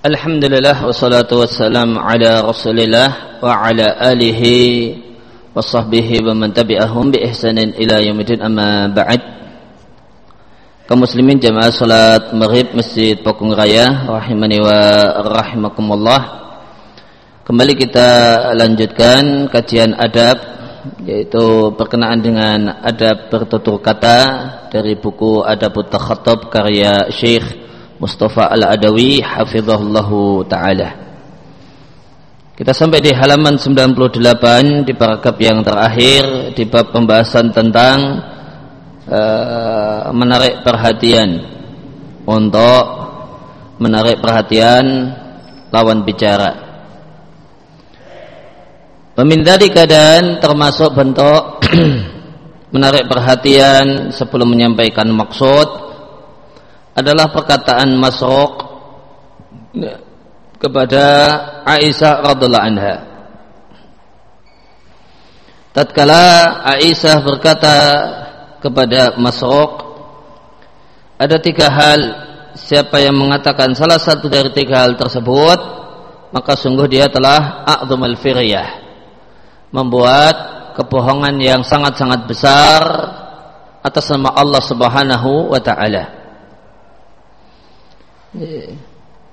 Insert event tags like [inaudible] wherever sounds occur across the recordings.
Alhamdulillah wassalatu wassalam ala Rasulillah wa ala alihi wa sahbihi wa man tabi'ahum bi ihsanin ila yaumil amma ba'd. Kaum muslimin jamaah salat Maghrib Masjid Pakung Raya rahimani wa rahimakumullah. Kembali kita lanjutkan kajian adab yaitu berkenaan dengan adab bertutur kata dari buku Adabut Takhattab karya Syekh Mustafa Al-Adawi hafizahullahu taala. Kita sampai di halaman 98 di paragraf yang terakhir di bab pembahasan tentang uh, menarik perhatian untuk menarik perhatian lawan bicara. Memindari keadaan termasuk bentuk [clears throat] menarik perhatian sebelum menyampaikan maksud adalah perkataan Masruq kepada Aisyah radhiallahu anha. Tatkala Aisyah berkata kepada Masruq ada tiga hal siapa yang mengatakan salah satu dari tiga hal tersebut maka sungguh dia telah a'dhamal firyah membuat kebohongan yang sangat-sangat besar atas nama Allah Subhanahu wa taala.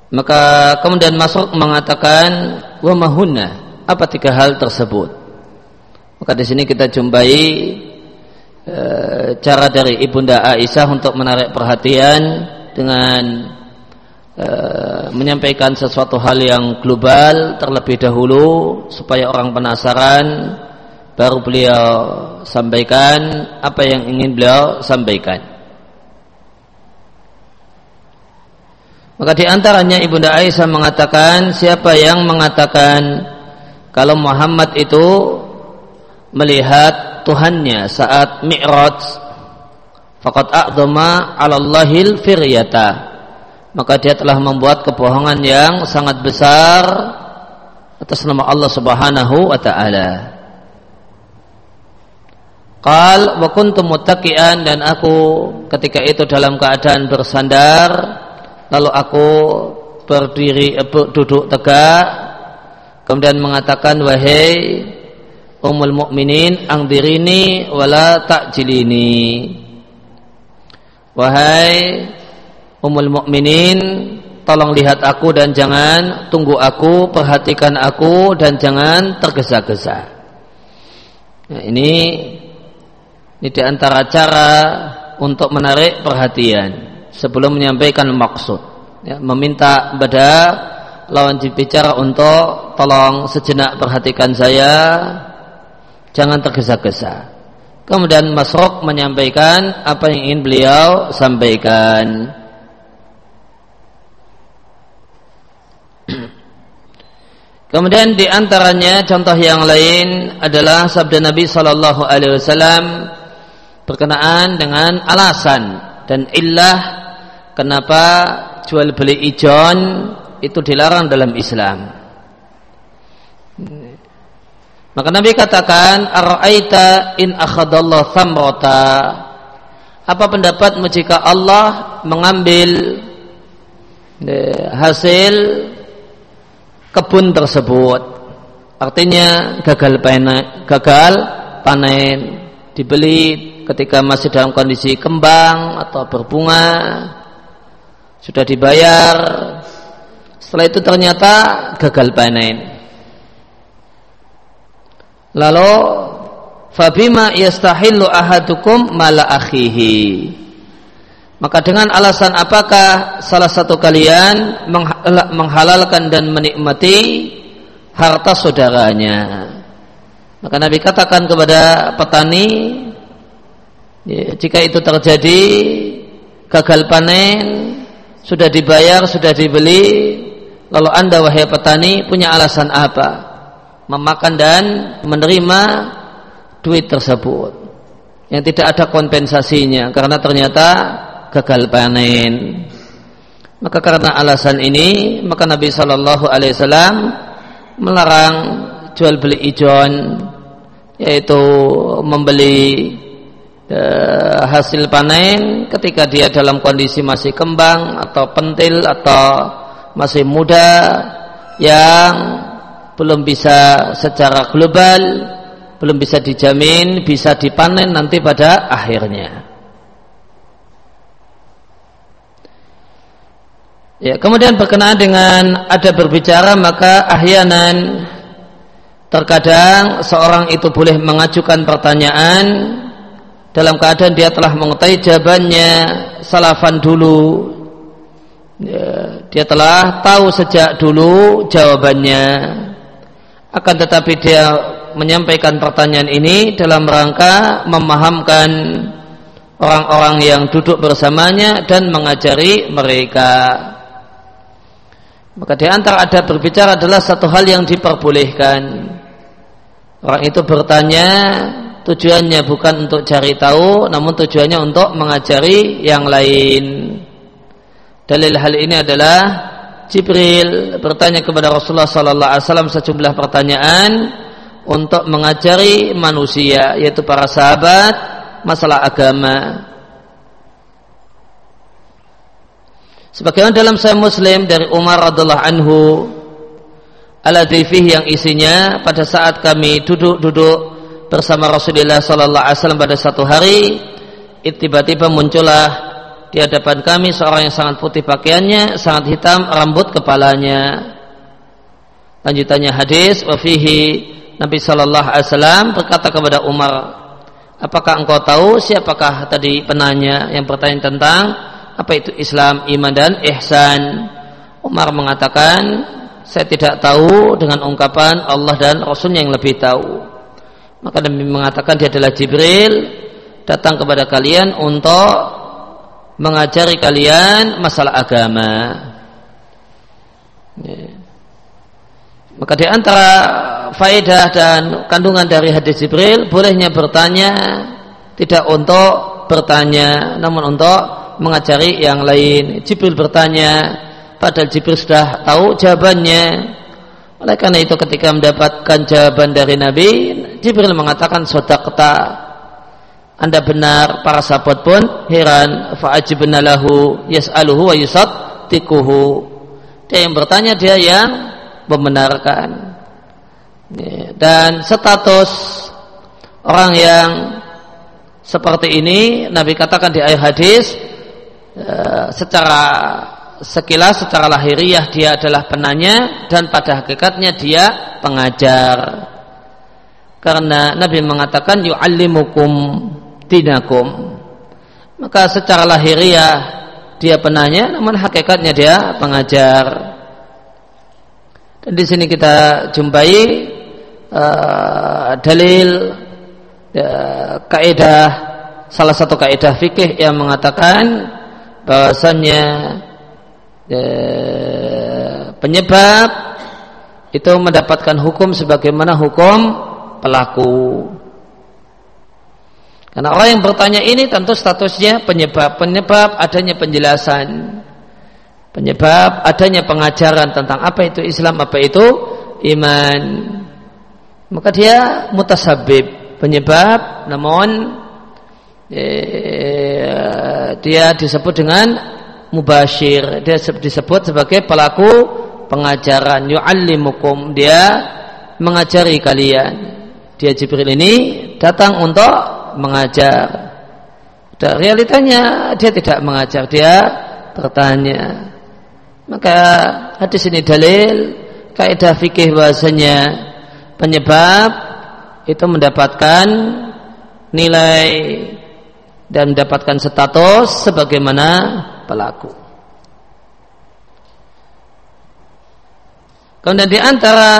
Maka kemudian masuk mengatakan wa mahunna apa tiga hal tersebut. Maka di sini kita jumpai e, cara dari ibunda Aisyah untuk menarik perhatian dengan e, menyampaikan sesuatu hal yang global terlebih dahulu supaya orang penasaran baru beliau sampaikan apa yang ingin beliau sampaikan. Maka di antaranya Ibunda Aisyah mengatakan siapa yang mengatakan kalau Muhammad itu melihat Tuhannya saat Mi'raj faqad a'dhama 'ala Allahil firyata maka dia telah membuat kebohongan yang sangat besar atas nama Allah Subhanahu wa taala. Qal wa kuntum muttaqian dan aku ketika itu dalam keadaan bersandar lalu aku berdiri duduk tegak. Kemudian mengatakan wahai umul mukminin angdirini wala takjilini. Wahai umul mukminin tolong lihat aku dan jangan tunggu aku perhatikan aku dan jangan tergesa-gesa. Nah, ini ini di antara cara untuk menarik perhatian sebelum menyampaikan maksud. Ya, meminta kepada lawan bicara untuk tolong sejenak perhatikan saya jangan tergesa-gesa. Kemudian Masrok menyampaikan apa yang ingin beliau sampaikan. [clears throat] Kemudian di antaranya contoh yang lain adalah sabda Nabi Shallallahu Alaihi Wasallam berkenaan dengan alasan dan illah kenapa jual beli ijon itu dilarang dalam Islam. Maka Nabi katakan, "Ara'aita in akhadallahu thamrata?" Apa pendapatmu jika Allah mengambil eh, hasil kebun tersebut? Artinya gagal panen, gagal panen dibeli ketika masih dalam kondisi kembang atau berbunga sudah dibayar. Setelah itu ternyata gagal panen. Lalu fabima yastahillu ahadukum mala akhihi? Maka dengan alasan apakah salah satu kalian menghalalkan dan menikmati harta saudaranya? Maka Nabi katakan kepada petani ya, jika itu terjadi gagal panen sudah dibayar, sudah dibeli, lalu anda wahai petani punya alasan apa? Memakan dan menerima duit tersebut yang tidak ada kompensasinya karena ternyata gagal panen. Maka karena alasan ini, maka Nabi Shallallahu Alaihi Wasallam melarang jual beli ijon, yaitu membeli Eh, hasil panen ketika dia dalam kondisi masih kembang atau pentil atau masih muda yang belum bisa secara global belum bisa dijamin bisa dipanen nanti pada akhirnya. Ya, kemudian berkenaan dengan ada berbicara maka ahyanan terkadang seorang itu boleh mengajukan pertanyaan dalam keadaan dia telah mengetahui jawabannya salafan dulu ya, dia telah tahu sejak dulu jawabannya akan tetapi dia menyampaikan pertanyaan ini dalam rangka memahamkan orang-orang yang duduk bersamanya dan mengajari mereka. Maka di antara ada berbicara adalah satu hal yang diperbolehkan. Orang itu bertanya tujuannya bukan untuk cari tahu, namun tujuannya untuk mengajari yang lain. Dalil hal ini adalah Jibril bertanya kepada Rasulullah sallallahu alaihi wasallam sejumlah pertanyaan untuk mengajari manusia yaitu para sahabat masalah agama. Sebagaimana dalam Sahih Muslim dari Umar radhiallahu anhu ala yang isinya pada saat kami duduk-duduk bersama Rasulullah sallallahu alaihi wasallam pada satu hari tiba-tiba muncullah di hadapan kami seorang yang sangat putih pakaiannya, sangat hitam rambut kepalanya. Lanjutannya hadis wafihi Nabi Shallallahu Alaihi Wasallam berkata kepada Umar, apakah engkau tahu siapakah tadi penanya yang bertanya tentang apa itu Islam, iman dan ihsan? Umar mengatakan, saya tidak tahu dengan ungkapan Allah dan Rasulnya yang lebih tahu. Maka Nabi mengatakan dia adalah Jibril datang kepada kalian untuk mengajari kalian masalah agama. Yeah. Maka di antara faedah dan kandungan dari hadis Jibril bolehnya bertanya tidak untuk bertanya namun untuk mengajari yang lain. Jibril bertanya padahal Jibril sudah tahu jawabannya. Oleh karena itu ketika mendapatkan jawaban dari Nabi, Jibril mengatakan sodakta. Anda benar, para sahabat pun heran. Fa'ajibna lahu yas'aluhu wa yusaddiquhu. Dia yang bertanya, dia yang membenarkan dan status orang yang seperti ini Nabi katakan di ayat hadis eh, secara sekilas secara lahiriah dia adalah penanya dan pada hakikatnya dia pengajar karena Nabi mengatakan yu'allimukum dinakum. Maka secara lahiriah dia penanya namun hakikatnya dia pengajar. Dan di sini kita jumpai uh, dalil uh, kaidah salah satu kaidah fikih yang mengatakan bahwasannya uh, penyebab itu mendapatkan hukum sebagaimana hukum pelaku. Karena orang yang bertanya ini tentu statusnya penyebab penyebab adanya penjelasan penyebab adanya pengajaran tentang apa itu Islam, apa itu iman. Maka dia mutasabib, penyebab namun eh, dia disebut dengan mubashir, dia disebut sebagai pelaku pengajaran yu'allimukum, dia mengajari kalian. Dia Jibril ini datang untuk mengajar. Dan realitanya dia tidak mengajar, dia bertanya. Maka hadis ini dalil kaidah fikih bahasanya penyebab itu mendapatkan nilai dan mendapatkan status sebagaimana pelaku. Kemudian di antara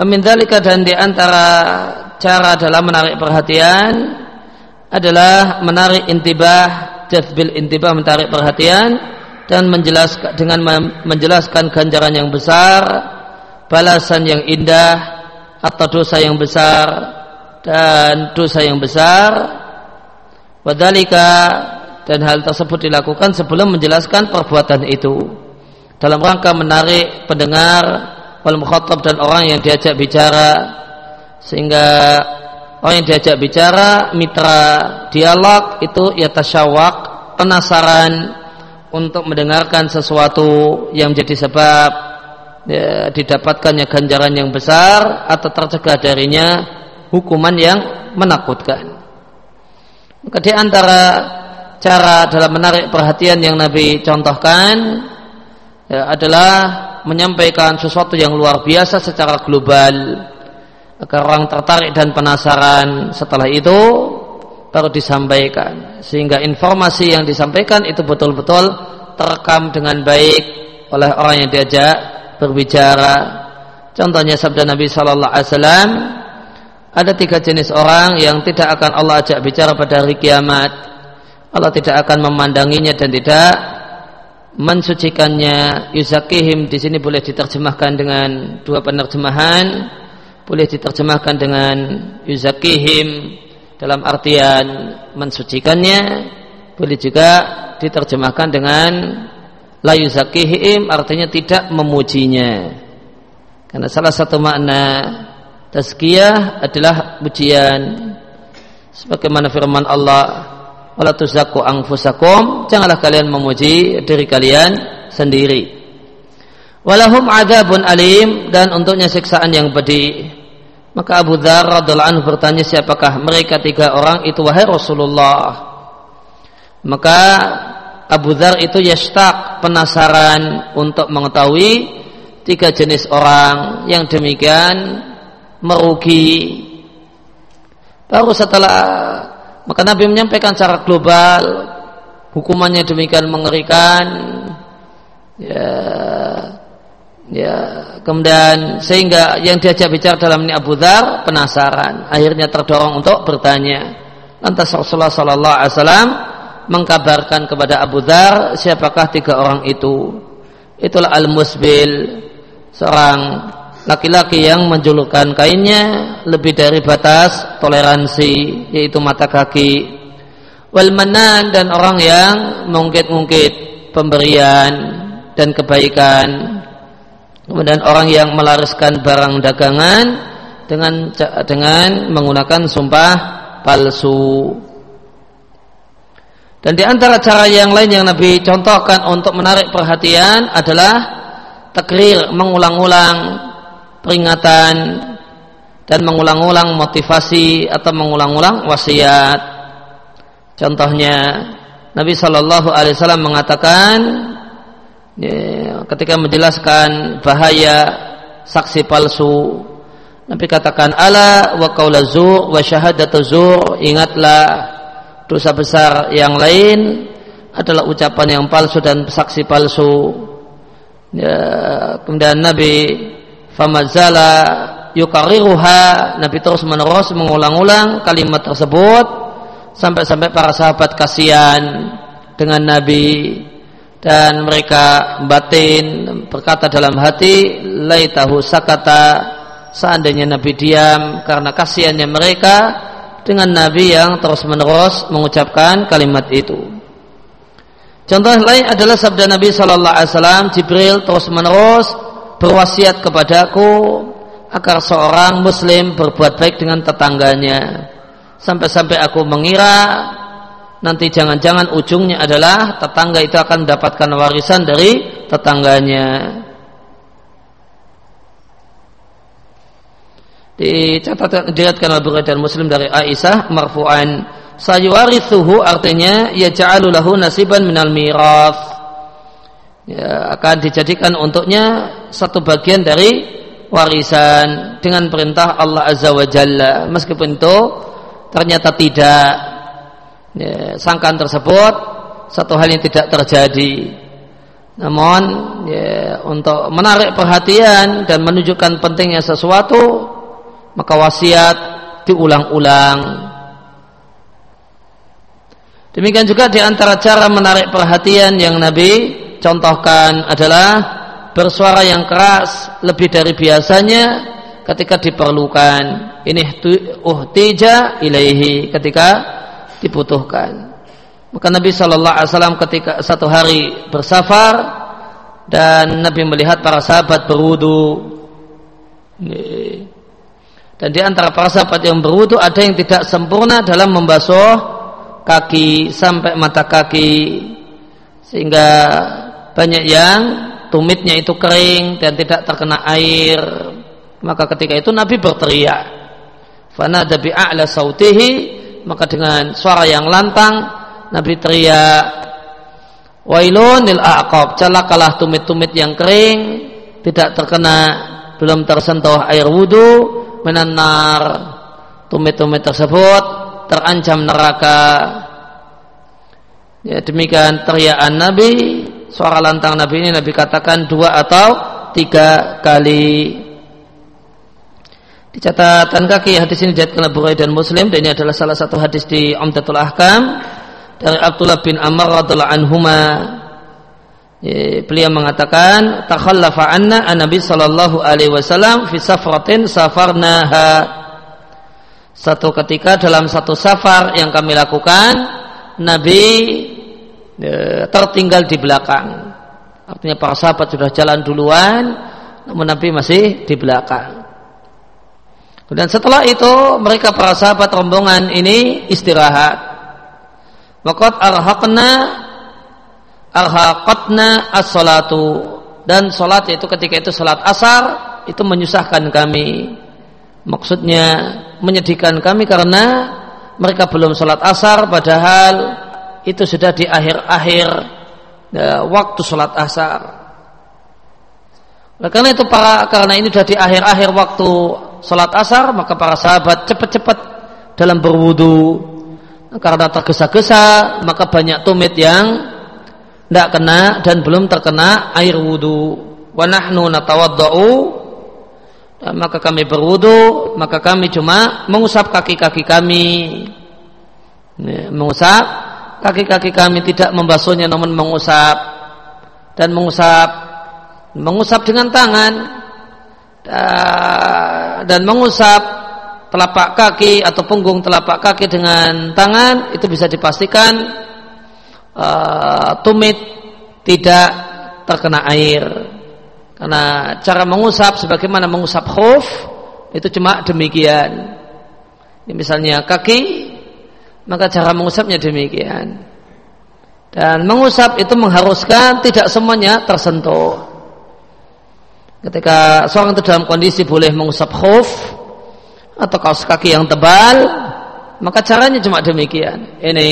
memindalika dan di antara cara dalam menarik perhatian adalah menarik intibah, jazbil intibah menarik perhatian dan menjelaskan dengan menjelaskan ganjaran yang besar, balasan yang indah atau dosa yang besar dan dosa yang besar. Wadalika dan hal tersebut dilakukan sebelum menjelaskan perbuatan itu dalam rangka menarik pendengar wal mukhatab dan orang yang diajak bicara sehingga orang yang diajak bicara mitra dialog itu ya tasyawak penasaran untuk mendengarkan sesuatu yang menjadi sebab ya, didapatkannya ganjaran yang besar atau tercegah darinya hukuman yang menakutkan. Maka di antara cara dalam menarik perhatian yang Nabi contohkan ya, adalah menyampaikan sesuatu yang luar biasa secara global. Agar orang tertarik dan penasaran setelah itu baru disampaikan. Sehingga informasi yang disampaikan itu betul-betul terekam dengan baik oleh orang yang diajak berbicara. Contohnya sabda Nabi Shallallahu Alaihi Wasallam ada tiga jenis orang yang tidak akan Allah ajak bicara pada hari kiamat. Allah tidak akan memandanginya dan tidak mensucikannya yuzakihim di sini boleh diterjemahkan dengan dua penerjemahan. Boleh diterjemahkan dengan yuzakihim dalam artian mensucikannya. Boleh juga diterjemahkan dengan la yuzakihim artinya tidak memujinya. Karena salah satu makna tazkiyah adalah pujian. Sebagaimana firman Allah wala tuzakku anfusakum. Janganlah kalian memuji diri kalian sendiri. Walahum adabun alim. Dan untuknya siksaan yang pedih maka Abu Dhar radhiallahu anhu bertanya siapakah mereka tiga orang itu wahai Rasulullah? Maka Abu Dhar itu yashtaq penasaran untuk mengetahui tiga jenis orang yang demikian merugi. Baru setelah maka Nabi menyampaikan secara global hukumannya demikian mengerikan. Ya, ya kemudian sehingga yang diajak bicara dalam ini Abu Dhar penasaran, akhirnya terdorong untuk bertanya. Lantas Rasulullah Sallallahu Alaihi Wasallam mengkabarkan kepada Abu Dhar siapakah tiga orang itu. Itulah al-musbil seorang laki-laki yang menjulurkan kainnya lebih dari batas toleransi yaitu mata kaki. Wal manan dan orang yang mengungkit-ungkit pemberian dan kebaikan. Kemudian orang yang melariskan barang dagangan dengan dengan menggunakan sumpah palsu. Dan di antara cara yang lain yang Nabi contohkan untuk menarik perhatian adalah takrir mengulang-ulang peringatan dan mengulang-ulang motivasi atau mengulang-ulang wasiat. Contohnya Nabi Shallallahu Alaihi Wasallam mengatakan ya, ketika menjelaskan bahaya saksi palsu, Nabi katakan ala wa qaula wa syahadatu zur ingatlah dosa besar yang lain adalah ucapan yang palsu dan saksi palsu. Ya, kemudian Nabi famazala yukariruha Nabi terus menerus mengulang-ulang kalimat tersebut sampai-sampai para sahabat kasihan dengan Nabi dan mereka batin berkata dalam hati laitahu sakata seandainya Nabi diam karena kasihannya mereka dengan Nabi yang terus-menerus mengucapkan kalimat itu. Contoh lain adalah sabda Nabi Shallallahu Alaihi Jibril terus-menerus berwasiat kepadaku agar seorang muslim berbuat baik dengan tetangganya. Sampai-sampai aku mengira nanti jangan-jangan ujungnya adalah tetangga itu akan mendapatkan warisan dari tetangganya. Dicatatkan diriatkan oleh Bukhari dan Muslim dari Aisyah marfu'an sayuwarithuhu artinya ya ja'alulahu nasiban minal mirath ya, akan dijadikan untuknya satu bagian dari warisan dengan perintah Allah Azza wa Jalla. Meskipun itu ternyata tidak ya, sangkaan tersebut satu hal yang tidak terjadi. Namun ya, untuk menarik perhatian dan menunjukkan pentingnya sesuatu maka wasiat diulang-ulang. Demikian juga di antara cara menarik perhatian yang Nabi contohkan adalah bersuara yang keras lebih dari biasanya ketika diperlukan. Ini uhtija ilaihi ketika dibutuhkan. Maka Nabi Shallallahu Alaihi Wasallam ketika satu hari bersafar dan Nabi melihat para sahabat berwudu. Dan di antara para sahabat yang berwudu ada yang tidak sempurna dalam membasuh kaki sampai mata kaki sehingga banyak yang tumitnya itu kering dan tidak terkena air. Maka ketika itu Nabi berteriak fana bi a'la sautihi maka dengan suara yang lantang Nabi teriak wailun lil aqab celakalah tumit-tumit yang kering tidak terkena belum tersentuh air wudhu menanar tumit-tumit tersebut terancam neraka. Ya demikian teriakan Nabi suara lantang Nabi ini Nabi katakan dua atau tiga kali. Di catatan kaki hadis ini diatkan Abu dan Muslim dan ini adalah salah satu hadis di Umdatul Ahkam dari Abdullah bin Amr radhiallahu anhuma. Beliau mengatakan takhallafa anna an-nabi sallallahu alaihi wasallam fi safratin safarnaha. Satu ketika dalam satu safar yang kami lakukan Nabi e, tertinggal di belakang. Artinya para sahabat sudah jalan duluan, namun Nabi masih di belakang. Dan setelah itu mereka para sahabat rombongan ini istirahat. Waqat arhaqna arhaqatna as-salatu dan salat itu ketika itu salat asar itu menyusahkan kami. Maksudnya menyedihkan kami karena mereka belum salat asar padahal itu sudah di akhir-akhir ya, waktu sholat asar. Oleh karena itu para karena ini sudah di akhir-akhir waktu sholat asar maka para sahabat cepat-cepat dalam berwudu karena tergesa-gesa maka banyak tumit yang tidak kena dan belum terkena air wudu. Wa nahnu natawaddau maka kami berwudu maka kami cuma mengusap kaki-kaki kami ya, mengusap kaki-kaki kami tidak membasuhnya namun mengusap. Dan mengusap. Mengusap dengan tangan. Dan mengusap telapak kaki atau punggung telapak kaki dengan tangan itu bisa dipastikan uh, tumit tidak terkena air. Karena cara mengusap sebagaimana mengusap khuf itu cuma demikian. Ini misalnya kaki maka cara mengusapnya demikian. Dan mengusap itu mengharuskan tidak semuanya tersentuh. Ketika seorang itu dalam kondisi boleh mengusap khuf atau kaos kaki yang tebal maka caranya cuma demikian. Ini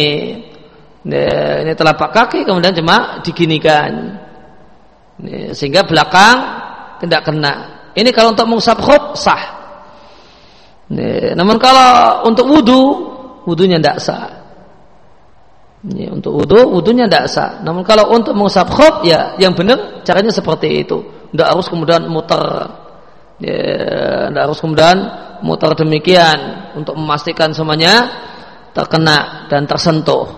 ini telapak kaki kemudian cuma diginikan. Ini, sehingga belakang tidak kena. Ini kalau untuk mengusap khuf sah. Ini, namun kalau untuk wudhu wudhunya tidak sah. Ya, untuk wudhu, wudhunya tidak sah. Namun kalau untuk mengusap khuf, ya yang benar caranya seperti itu. Tidak harus kemudian muter. Ya, tidak harus kemudian muter demikian untuk memastikan semuanya terkena dan tersentuh.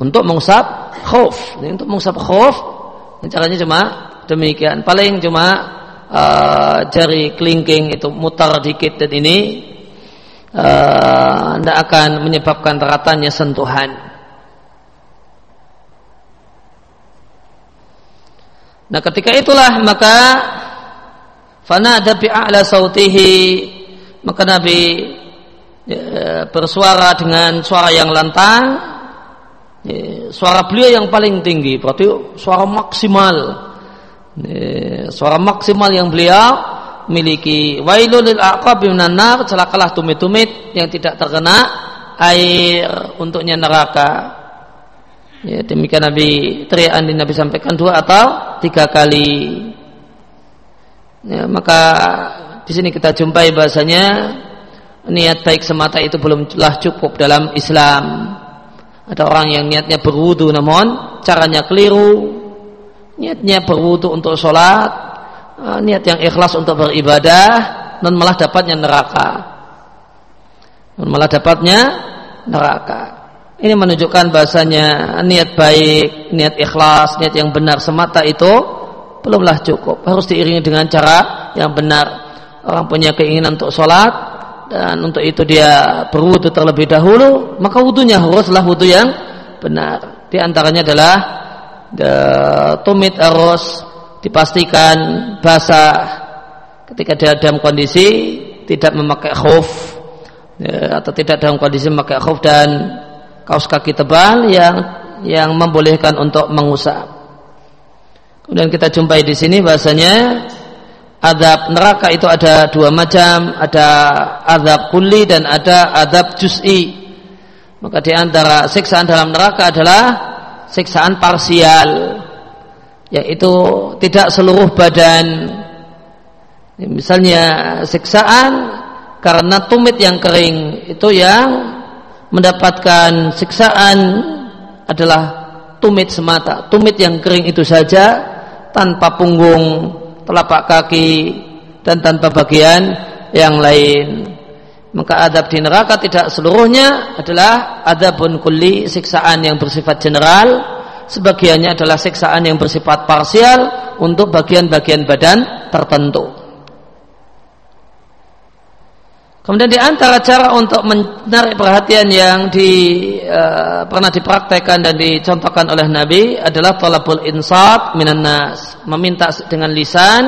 Untuk mengusap khuf, ya, untuk mengusap khuf, caranya cuma demikian. Paling cuma uh, jari kelingking itu muter dikit dan ini tidak uh, akan menyebabkan ratanya sentuhan. Nah ketika itulah maka fana ada a'la sautihi maka Nabi ya, bersuara dengan suara yang lantang ya, suara beliau yang paling tinggi berarti suara maksimal ya, suara maksimal yang beliau miliki wailul lil aqab minan nar celakalah tumit-tumit yang tidak terkena air untuknya neraka. Ya demikian Nabi teriakan di Nabi sampaikan dua atau tiga kali. Ya, maka di sini kita jumpai bahasanya niat baik semata itu belumlah cukup dalam Islam. Ada orang yang niatnya berwudu namun caranya keliru. Niatnya berwudu untuk sholat niat yang ikhlas untuk beribadah dan malah dapatnya neraka. Dan malah dapatnya neraka. Ini menunjukkan bahasanya niat baik, niat ikhlas, niat yang benar semata itu belumlah cukup. Harus diiringi dengan cara yang benar. Orang punya keinginan untuk sholat dan untuk itu dia berwudu terlebih dahulu, maka wudunya haruslah wudu yang benar. Di antaranya adalah tumit harus dipastikan basah ketika dia dalam kondisi tidak memakai khuf ya, atau tidak dalam kondisi memakai khuf dan kaos kaki tebal yang yang membolehkan untuk mengusap. Kemudian kita jumpai di sini bahasanya adab neraka itu ada dua macam, ada adab kulli dan ada adab juz'i. Maka di antara siksaan dalam neraka adalah siksaan parsial, yaitu tidak seluruh badan. Misalnya siksaan karena tumit yang kering itu yang mendapatkan siksaan adalah tumit semata, tumit yang kering itu saja tanpa punggung, telapak kaki dan tanpa bagian yang lain. Maka adab di neraka tidak seluruhnya adalah adabun kulli, siksaan yang bersifat general, sebagiannya adalah siksaan yang bersifat parsial untuk bagian-bagian badan tertentu. Kemudian di antara cara untuk menarik perhatian yang di, uh, pernah dipraktekkan dan dicontohkan oleh Nabi adalah talabul insat minan nas, meminta dengan lisan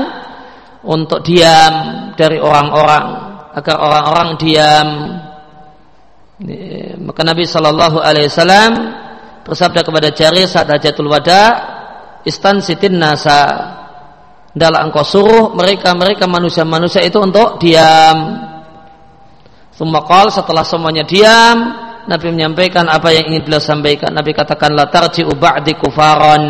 untuk diam dari orang-orang agar orang-orang diam. Maka Nabi Shallallahu Alaihi Wasallam bersabda kepada Jarir saat hajatul wada, istan sitin nasa. Dalam engkau suruh mereka mereka manusia-manusia itu untuk diam Sumakal setelah semuanya diam, Nabi menyampaikan apa yang ingin beliau sampaikan. Nabi katakan la tarji'u ba'di kufaron.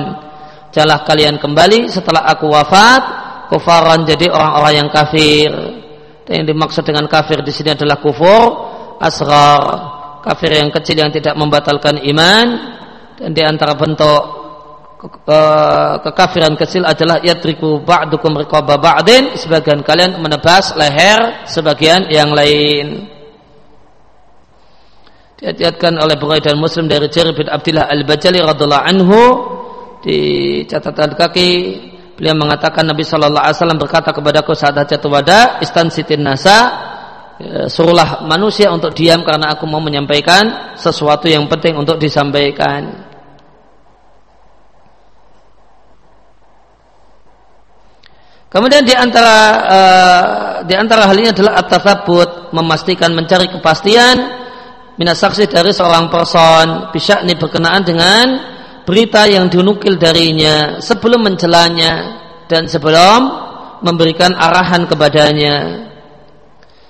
Jalah kalian kembali setelah aku wafat, kufaron jadi orang-orang yang kafir. Dan yang dimaksud dengan kafir di sini adalah kufur asrar, kafir yang kecil yang tidak membatalkan iman dan di antara bentuk kekafiran kecil adalah yadriku ba'dukum riqaba ba'din. Sebagian kalian menebas leher sebagian yang lain. Diatiatkan oleh Bukhari dan Muslim dari Jarir bin Abdullah Al-Bajali radhiallahu anhu. Di catatan kaki beliau mengatakan Nabi Shallallahu Alaihi Wasallam berkata kepadaku saat hajat wada istan sitin nasa ya, suruhlah manusia untuk diam karena aku mau menyampaikan sesuatu yang penting untuk disampaikan. Kemudian di antara uh, di antara hal ini adalah at memastikan mencari kepastian minas saksi dari seorang person bisa ini berkenaan dengan berita yang dinukil darinya sebelum mencelanya dan sebelum memberikan arahan kepadanya.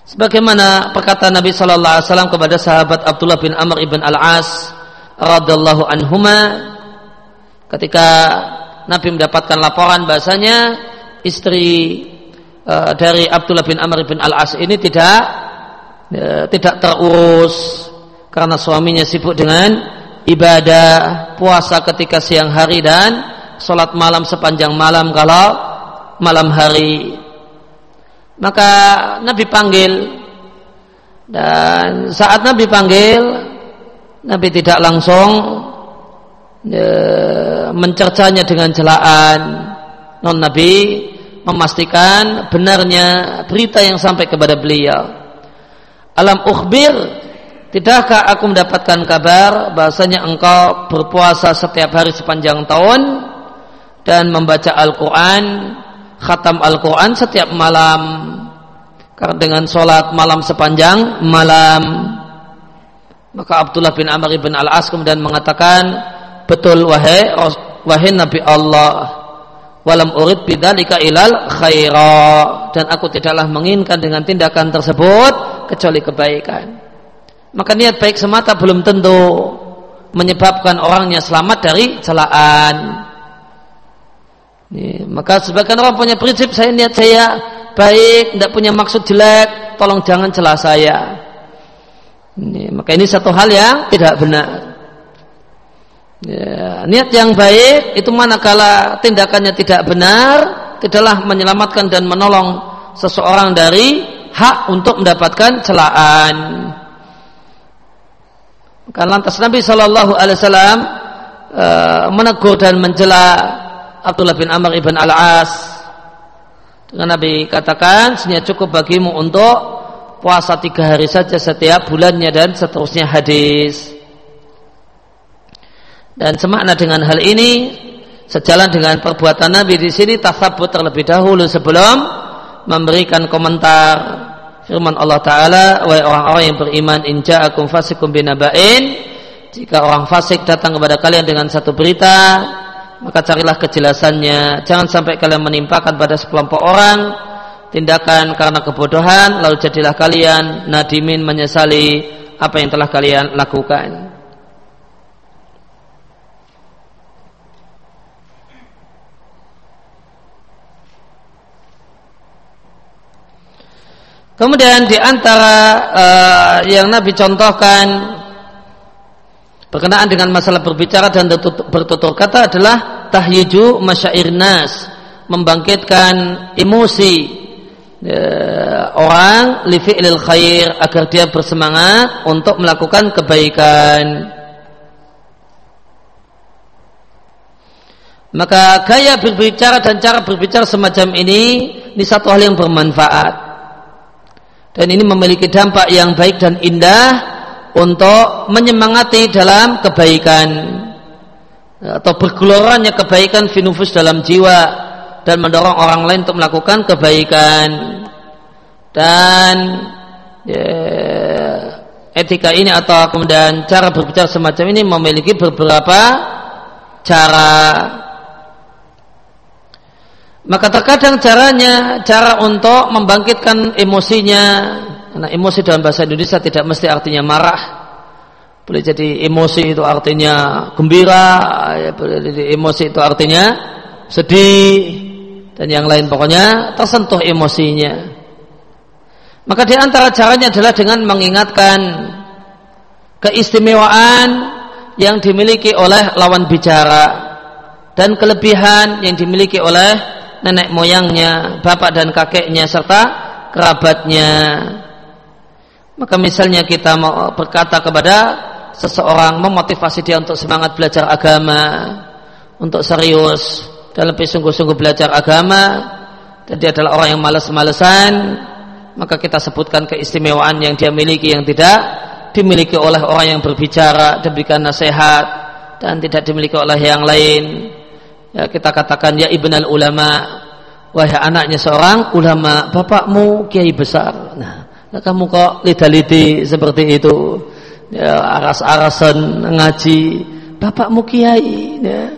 Sebagaimana perkataan Nabi Shallallahu Alaihi Wasallam kepada sahabat Abdullah bin Amr ibn Al As radhiallahu anhuma ketika Nabi mendapatkan laporan bahasanya istri uh, dari Abdullah bin Amr bin Al As ini tidak uh, tidak terurus karena suaminya sibuk dengan ibadah puasa ketika siang hari dan sholat malam sepanjang malam kalau malam hari. Maka Nabi panggil dan saat Nabi panggil Nabi tidak langsung e, mencercanya dengan celaan. Non Nabi memastikan benarnya berita yang sampai kepada beliau. Alam ukhbir Tidakkah aku mendapatkan kabar bahasanya engkau berpuasa setiap hari sepanjang tahun dan membaca Al-Quran, khatam Al-Quran setiap malam karena dengan sholat malam sepanjang malam? Maka Abdullah bin Amr bin Al-As kemudian mengatakan betul wahai wahai Nabi Allah walam urid bidzalika ilal khaira dan aku tidaklah menginginkan dengan tindakan tersebut kecuali kebaikan maka niat baik semata belum tentu menyebabkan orangnya selamat dari celaan. Ini, maka sebagian orang punya prinsip saya niat saya baik, tidak punya maksud jelek, tolong jangan celah saya. Ini, maka ini satu hal yang tidak benar. Ya, niat yang baik itu manakala tindakannya tidak benar, tidaklah menyelamatkan dan menolong seseorang dari hak untuk mendapatkan celaan. Kan lantas Nabi Shallallahu Alaihi Wasallam uh, menegur dan mencela Abdullah bin Amr ibn Al As. Dengan Nabi katakan, sebenarnya cukup bagimu untuk puasa tiga hari saja setiap bulannya dan seterusnya hadis. Dan semakna dengan hal ini, sejalan dengan perbuatan Nabi di sini tasabut terlebih dahulu sebelum memberikan komentar firman Allah Ta'ala wahai orang-orang yang beriman inja akum fasikum binaba'in. Jika orang fasik datang kepada kalian dengan satu berita maka carilah kejelasannya. Jangan sampai kalian menimpakan pada sekelompok orang tindakan karena kebodohan lalu jadilah kalian nadimin menyesali apa yang telah kalian lakukan Kemudian di antara uh, yang Nabi contohkan berkenaan dengan masalah berbicara dan bertutur kata adalah tahyiju masyair nas, membangkitkan emosi uh, orang li fi'lil khair agar dia bersemangat untuk melakukan kebaikan. Maka gaya berbicara dan cara berbicara semacam ini ini satu hal yang bermanfaat dan ini memiliki dampak yang baik dan indah untuk menyemangati dalam kebaikan atau bergeloranya kebaikan finufus dalam jiwa dan mendorong orang lain untuk melakukan kebaikan. Dan ya, etika ini atau kemudian cara berbicara semacam ini memiliki beberapa cara maka terkadang caranya cara untuk membangkitkan emosinya. Karena emosi dalam bahasa Indonesia tidak mesti artinya marah. Boleh jadi emosi itu artinya gembira ya, boleh jadi emosi itu artinya sedih dan yang lain pokoknya tersentuh emosinya. Maka di antara caranya adalah dengan mengingatkan keistimewaan yang dimiliki oleh lawan bicara dan kelebihan yang dimiliki oleh nenek moyangnya, bapak dan kakeknya serta kerabatnya. Maka misalnya kita mau berkata kepada seseorang memotivasi dia untuk semangat belajar agama, untuk serius dan lebih sungguh-sungguh belajar agama, dan dia adalah orang yang malas-malesan, maka kita sebutkan keistimewaan yang dia miliki yang tidak dimiliki oleh orang yang berbicara, diberikan nasihat dan tidak dimiliki oleh yang lain ya kita katakan ya ibnal ulama wahai anaknya seorang ulama bapakmu kiai besar. Nah, kamu kok lida-lidi seperti itu? Ya, aras-arasan ngaji bapakmu kiai ya.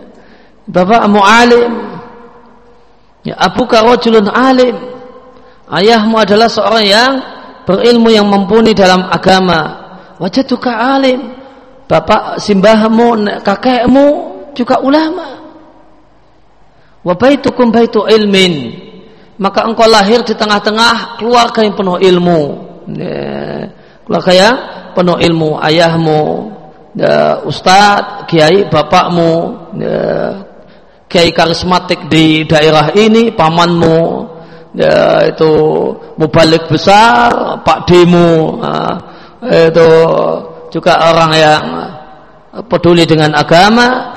bapakmu alim. Ya abu karojulun alim. Ayahmu adalah seorang yang berilmu yang mumpuni dalam agama. Wajah tuka alim. Bapak simbahmu kakekmu juga ulama wa baitukum baitu ilmin. Maka engkau lahir di tengah-tengah keluarga yang penuh ilmu. Ya, keluarga yang penuh ilmu. Ayahmu ya, ustadz kiai bapakmu ya, kiai karismatik di daerah ini pamanmu ya, itu mubalik besar pak demo nah, itu juga orang yang peduli dengan agama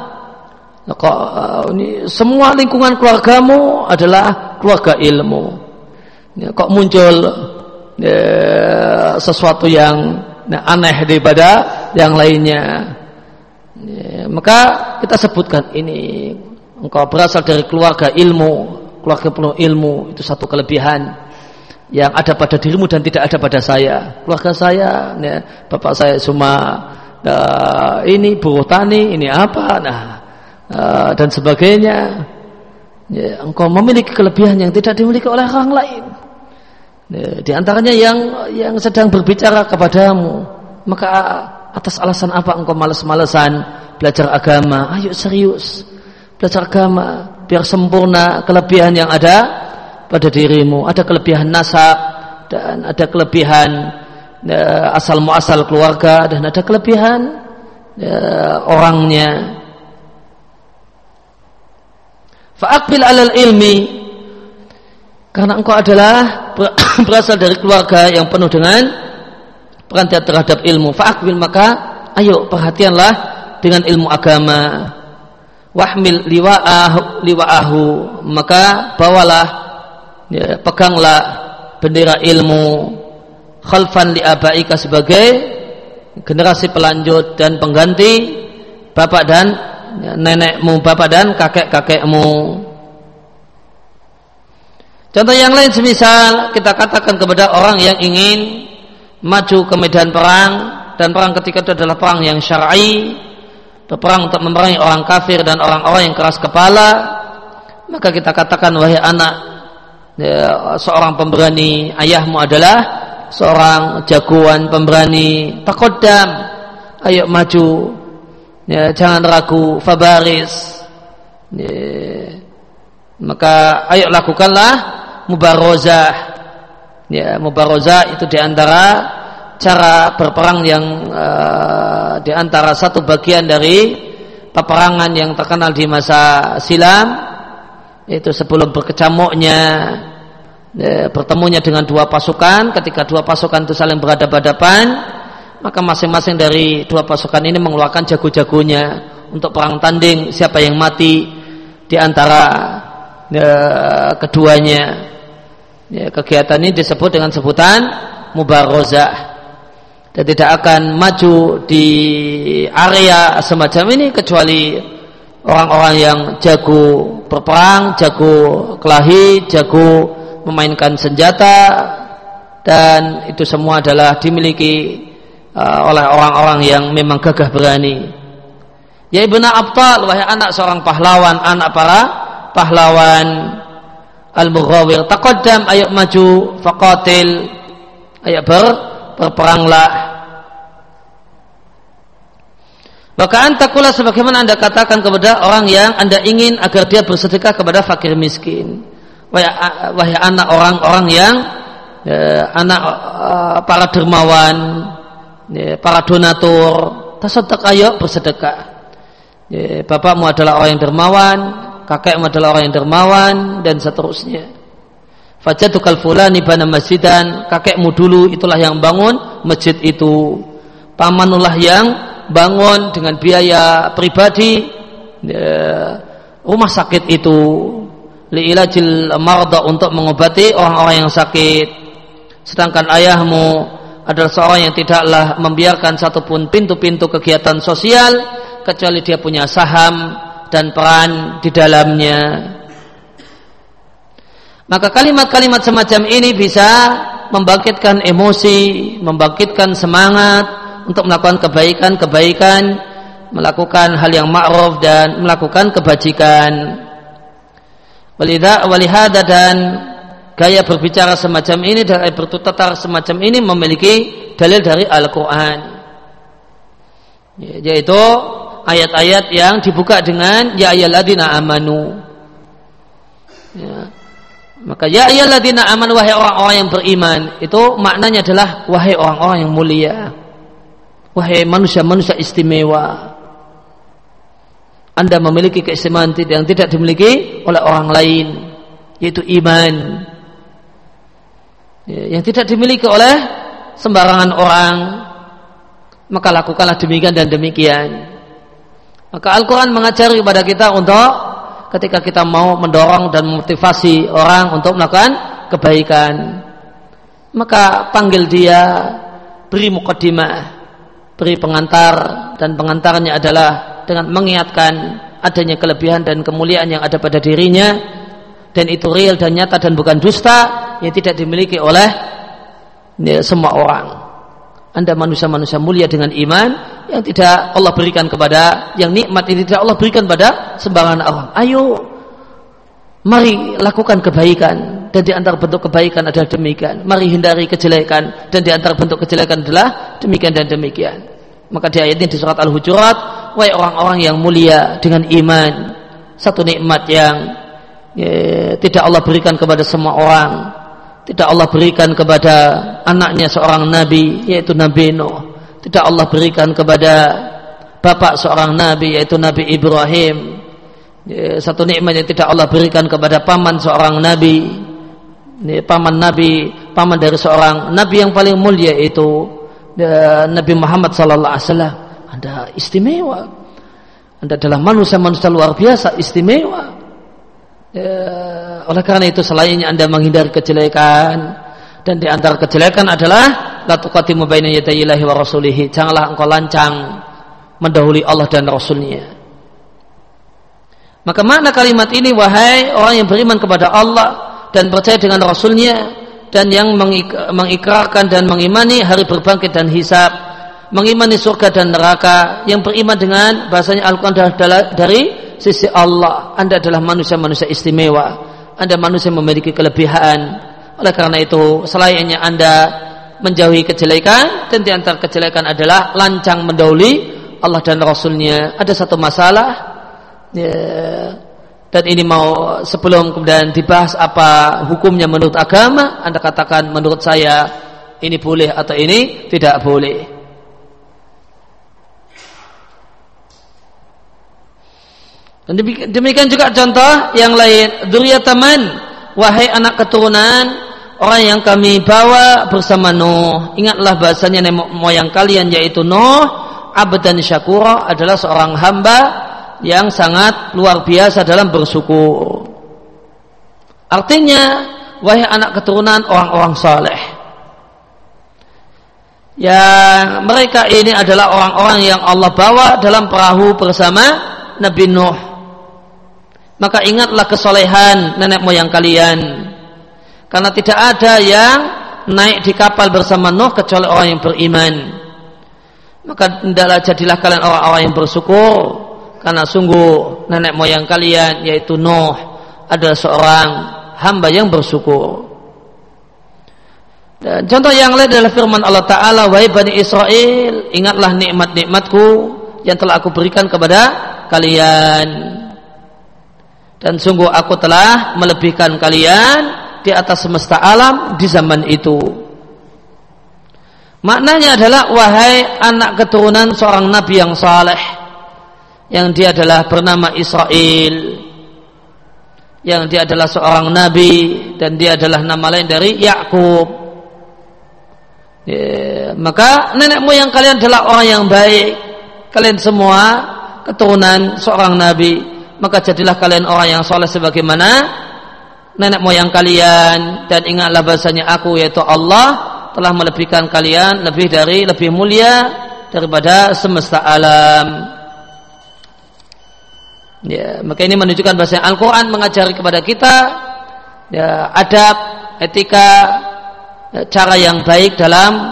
kok uh, ini semua lingkungan keluargamu adalah keluarga ilmu. Ya, kok muncul ya, sesuatu yang ya, aneh daripada yang lainnya. Ya, maka kita sebutkan ini engkau berasal dari keluarga ilmu, keluarga penuh ilmu itu satu kelebihan yang ada pada dirimu dan tidak ada pada saya. Keluarga saya, ya, bapak saya cuma uh, ini buruh tani, ini apa? Nah, uh, dan sebagainya. Ya, engkau memiliki kelebihan yang tidak dimiliki oleh orang lain. Ya, di antaranya yang yang sedang berbicara kepadamu maka atas alasan apa engkau malas-malasan belajar agama? Ayo serius belajar agama biar sempurna kelebihan yang ada pada dirimu. Ada kelebihan nasab dan ada kelebihan ya, asal muasal keluarga dan ada kelebihan ya, orangnya Fa'akbil alal ilmi karena engkau adalah [coughs] berasal dari keluarga yang penuh dengan perhatian terhadap ilmu. Fa'akbil maka ayo perhatianlah dengan ilmu agama. Wahmil liwa'ahu, liwa'ahu maka bawalah ya, peganglah bendera ilmu khalfan li abaika sebagai generasi pelanjut dan pengganti bapak dan nenekmu, bapak dan kakek-kakekmu. Contoh yang lain semisal kita katakan kepada orang yang ingin maju ke medan perang dan perang ketika itu adalah perang yang syar'i berperang untuk memerangi orang kafir dan orang-orang yang keras kepala maka kita katakan wahai anak ya, seorang pemberani ayahmu adalah seorang jagoan pemberani takodam ayo maju ya, jangan ragu fabaris. Ya, maka ayo lakukanlah mubarozah. Ya mubarozah itu di antara cara berperang yang uh, di antara satu bagian dari peperangan yang terkenal di masa silam yaitu sebelum berkecamuknya ya, bertemunya dengan dua pasukan. Ketika dua pasukan itu saling berhadapan-hadapan maka masing-masing dari dua pasukan ini mengeluarkan jago-jagonya untuk perang tanding siapa yang mati di antara ya, keduanya. Ya, kegiatan ini disebut dengan sebutan mubarozah. Dan tidak akan maju di area semacam ini kecuali orang-orang yang jago berperang, jago kelahi, jago memainkan senjata dan itu semua adalah dimiliki uh, oleh orang-orang yang memang gagah berani. Ya ibnu Abtal, wahai anak seorang pahlawan, anak para pahlawan al-mughawir. Taqaddam ayo maju faqatil ayo ber berperanglah Maka antakulah sebagaimana anda katakan kepada orang yang anda ingin agar dia bersedekah kepada fakir miskin. Wahai, wahai anak orang-orang yang ya, anak uh, para dermawan, ya, para donatur, tasaddaq ayo bersedekah. Ya, bapakmu adalah orang yang dermawan, kakekmu adalah orang yang dermawan dan seterusnya. Fajatukal fulani bana masjidan, kakekmu dulu itulah yang bangun masjid itu. Pamanullah yang bangun dengan biaya pribadi ya, rumah sakit itu liilajil marda untuk mengobati orang-orang yang sakit sedangkan ayahmu adalah seorang yang tidaklah membiarkan satupun pintu-pintu kegiatan sosial kecuali dia punya saham dan peran di dalamnya maka kalimat-kalimat semacam ini bisa membangkitkan emosi, membangkitkan semangat, untuk melakukan kebaikan-kebaikan, melakukan hal yang ma'ruf dan melakukan kebajikan. Walidha walihada dan gaya berbicara semacam ini dan bertutur semacam ini memiliki dalil dari Al-Quran. Ya, yaitu ayat-ayat yang dibuka dengan ya ayyuhalladzina amanu. Ya. Maka ya ayyuhalladzina amanu wahai orang-orang yang beriman itu maknanya adalah wahai orang-orang yang mulia wahai manusia-manusia istimewa anda memiliki keistimewaan yang tidak dimiliki oleh orang lain yaitu iman yang tidak dimiliki oleh sembarangan orang maka lakukanlah demikian dan demikian. Maka Al-Quran mengajari kepada kita untuk ketika kita mau mendorong dan memotivasi orang untuk melakukan kebaikan maka panggil dia beri mukaddimah beri pengantar dan pengantarnya adalah dengan mengingatkan adanya kelebihan dan kemuliaan yang ada pada dirinya dan itu real dan nyata dan bukan dusta yang tidak dimiliki oleh ya, semua orang. Anda manusia-manusia mulia dengan iman yang tidak Allah berikan kepada yang nikmat ini tidak Allah berikan pada sembarangan orang. Ayo mari lakukan kebaikan dan di antara bentuk kebaikan adalah demikian. Mari hindari kejelekan dan di antara bentuk kejelekan adalah demikian dan demikian. Maka di ayat ini di surat Al-Hujurat, wahai orang-orang yang mulia dengan iman, satu nikmat yang ya, tidak Allah berikan kepada semua orang, tidak Allah berikan kepada anaknya seorang nabi yaitu Nabi Nuh, tidak Allah berikan kepada bapak seorang nabi yaitu Nabi Ibrahim. Ya, satu nikmat yang tidak Allah berikan kepada paman seorang nabi, ya, paman nabi, paman dari seorang nabi yang paling mulia itu Nabi Muhammad sallallahu alaihi wasallam Anda istimewa. Anda adalah manusia-manusia luar biasa istimewa. Ya, oleh karena itu selainnya Anda menghindari kejelekan dan di antara kejelekan adalah la tuqatimu baina. Janganlah engkau lancang mendahului Allah dan Rasulnya. Maka makna kalimat ini wahai orang yang beriman kepada Allah dan percaya dengan Rasulnya dan yang mengikrarkan dan mengimani hari berbangkit dan hisab mengimani surga dan neraka, yang beriman dengan bahasanya Al-Quran dari sisi Allah. Anda adalah manusia-manusia istimewa. Anda manusia memiliki kelebihan. Oleh karena itu, selainnya Anda menjauhi kejelekan, dan di kejelekan adalah lancang mendahului Allah dan Rasulnya. Ada satu masalah, ya, dan ini mau sebelum kemudian dibahas apa hukumnya menurut agama, Anda katakan menurut saya ini boleh atau ini tidak boleh. Dan demikian juga contoh yang lain. teman, wahai anak keturunan, orang yang kami bawa bersama Nuh. Ingatlah bahasanya nenek moyang kalian yaitu Nuh, dan syakura adalah seorang hamba yang sangat luar biasa dalam bersyukur. Artinya, wahai anak keturunan orang-orang saleh. Yang mereka ini adalah orang-orang yang Allah bawa dalam perahu bersama Nabi Nuh maka ingatlah kesolehan nenek moyang kalian. Karena tidak ada yang naik di kapal bersama Nuh kecuali orang yang beriman. Maka hendaklah jadilah kalian orang-orang yang bersyukur. Karena sungguh nenek moyang kalian yaitu Nuh adalah seorang hamba yang bersyukur. Dan contoh yang lain adalah firman Allah Ta'ala Wahai Bani Israel Ingatlah nikmat-nikmatku Yang telah aku berikan kepada kalian dan sungguh aku telah melebihkan kalian di atas semesta alam di zaman itu. Maknanya adalah wahai anak keturunan seorang nabi yang saleh yang dia adalah bernama Israel yang dia adalah seorang nabi dan dia adalah nama lain dari Yakub. Ya, maka nenek moyang kalian adalah orang yang baik. Kalian semua keturunan seorang nabi maka jadilah kalian orang yang soleh sebagaimana nenek moyang kalian dan ingatlah bahasanya aku yaitu Allah telah melebihkan kalian lebih dari lebih mulia daripada semesta alam. Ya, maka ini menunjukkan bahasa Al-Quran mengajari kepada kita ya, adab, etika, ya, cara yang baik dalam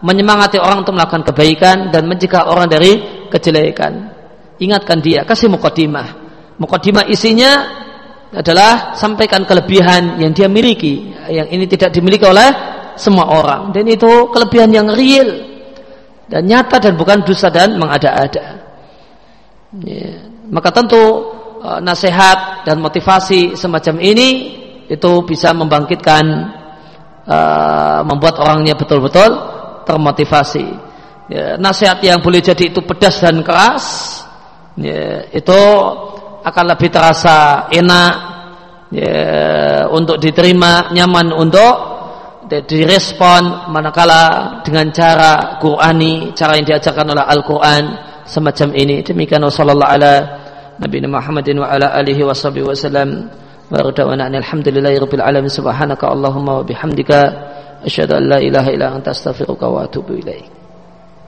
menyemangati orang untuk melakukan kebaikan dan mencegah orang dari kejelekan. Ingatkan dia, kasih mukadimah Mukadimah isinya adalah sampaikan kelebihan yang dia miliki, yang ini tidak dimiliki oleh semua orang. Dan itu kelebihan yang real dan nyata dan bukan dusta dan mengada-ada. Ya. Maka tentu uh, nasihat dan motivasi semacam ini itu bisa membangkitkan, uh, membuat orangnya betul-betul termotivasi. Ya, nasihat yang boleh jadi itu pedas dan keras, ya, itu akan lebih terasa enak ya, untuk diterima nyaman untuk direspon manakala dengan cara Qurani cara yang diajarkan oleh Al-Quran semacam ini. Demikian wasallallahu ala Nabi Muhammadin wa ala alihi wa sahbihi wasallam wa radawana alhamdulillahi rabbil alamin. Subhanaka Allahumma wa bihamdika asyhadu an la ilaha illa anta astaghfiruka wa atubu ilaik